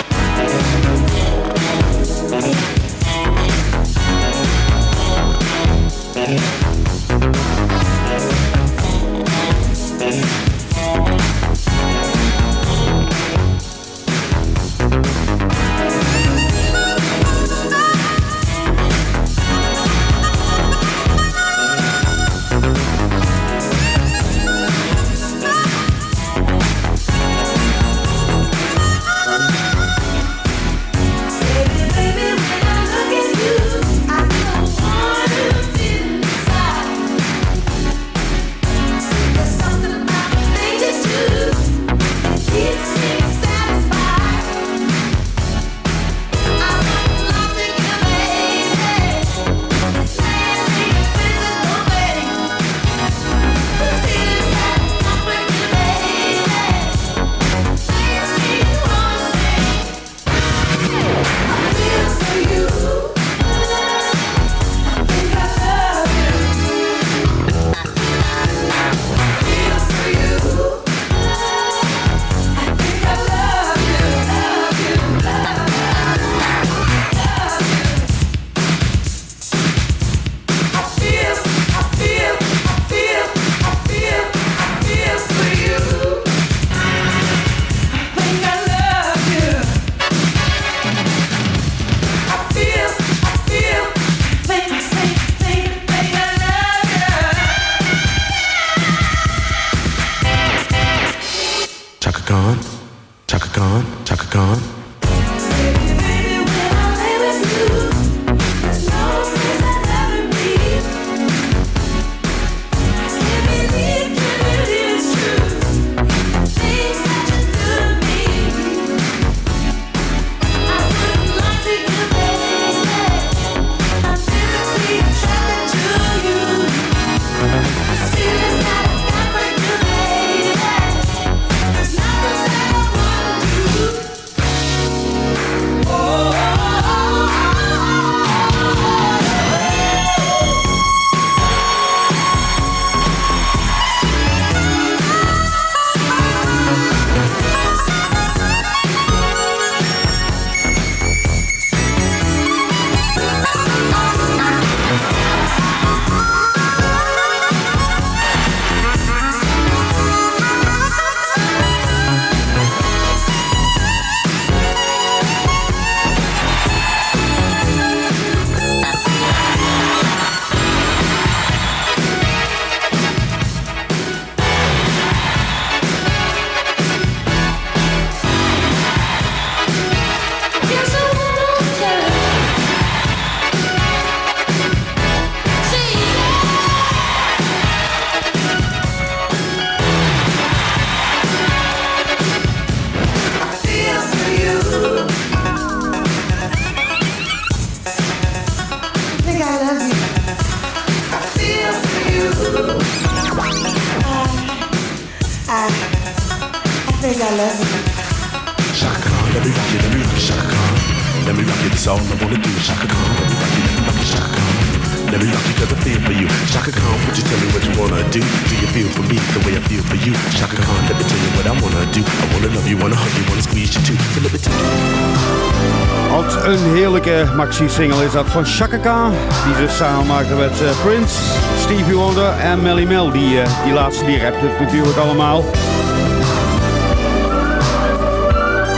Die single is dat van Chaka Khan, die ze samen maakte met eh, Prince, Stevie Wonder en Melly Mel. Die, eh, die laatste die rapt het natuurlijk allemaal.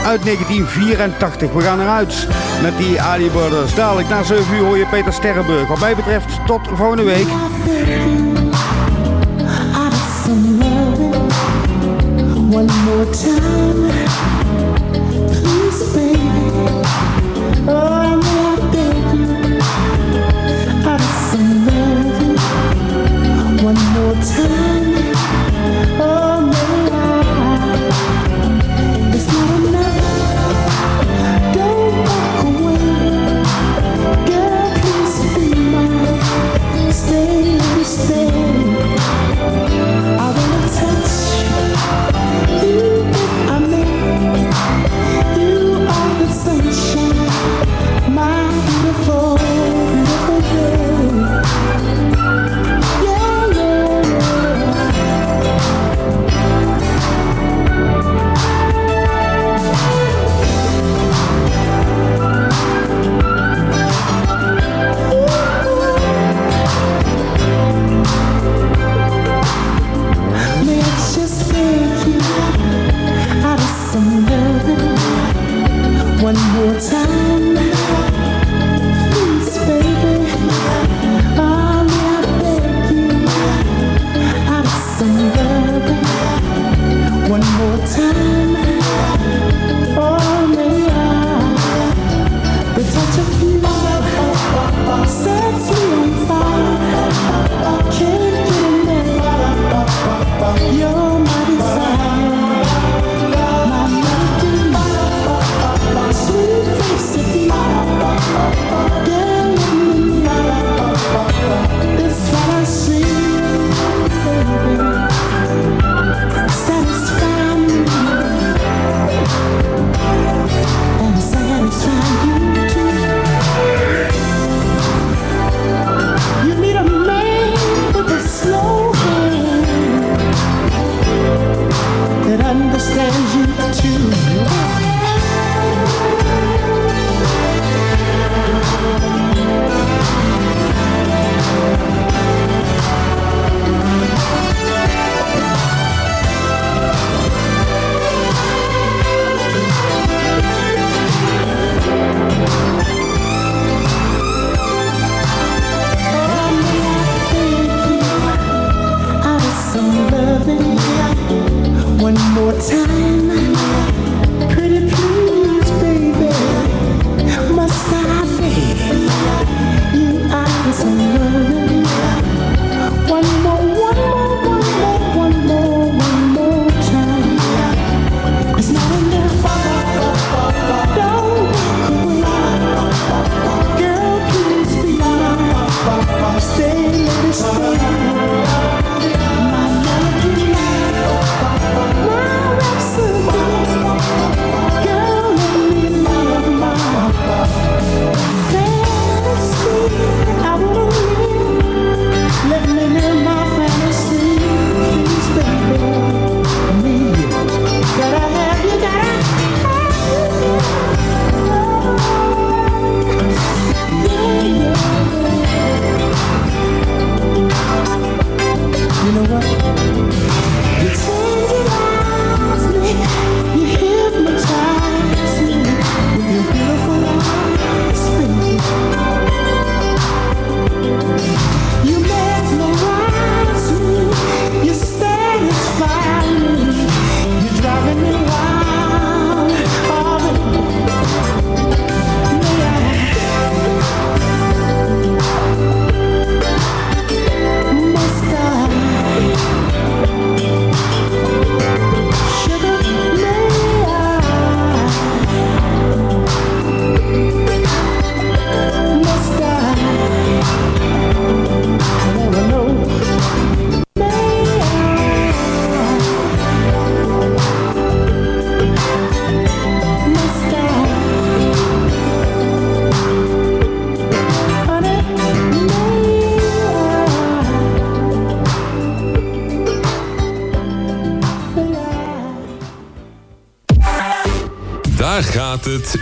Uit 1984, we gaan eruit met die Ali Brothers. Dadelijk na 7 uur hoor je Peter Sterrenburg. Wat mij betreft, tot volgende week. One more time.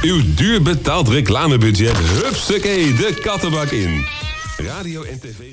Uw duur betaald reclamebudget. Hupsakee, de kattenbak in. Radio en tv